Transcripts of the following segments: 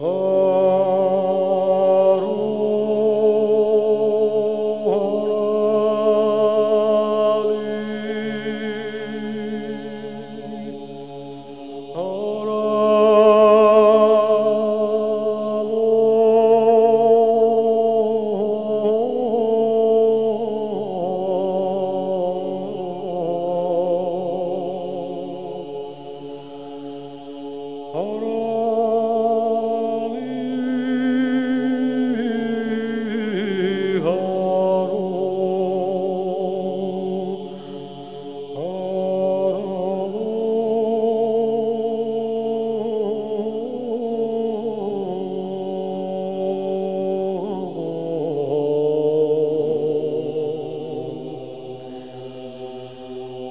Oro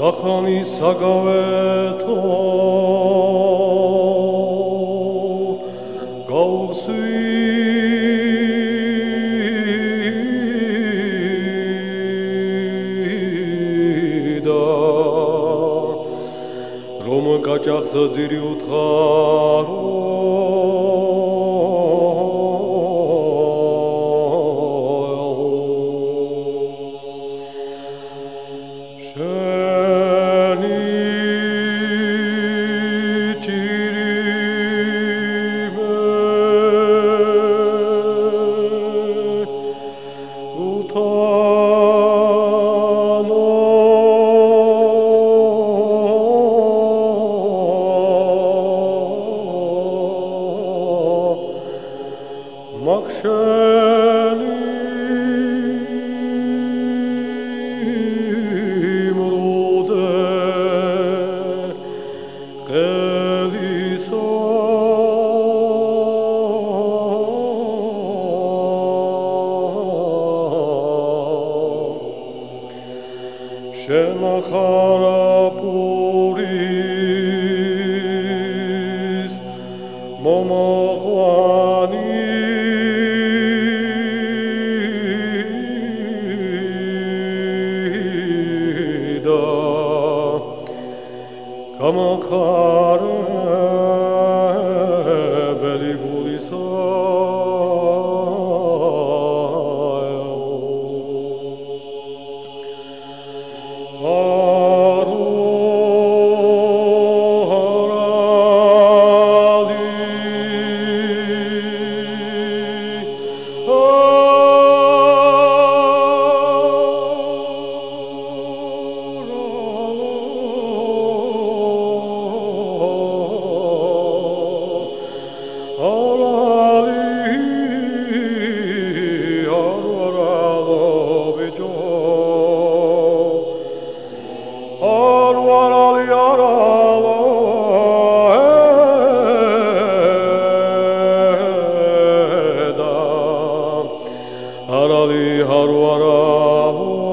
სახანი საგავეთო. გავსვი გაჭახსა ძირი უთხარო. Moksha Cenachara puris Momoquanida Kamachara beligulisar Harali Haruara.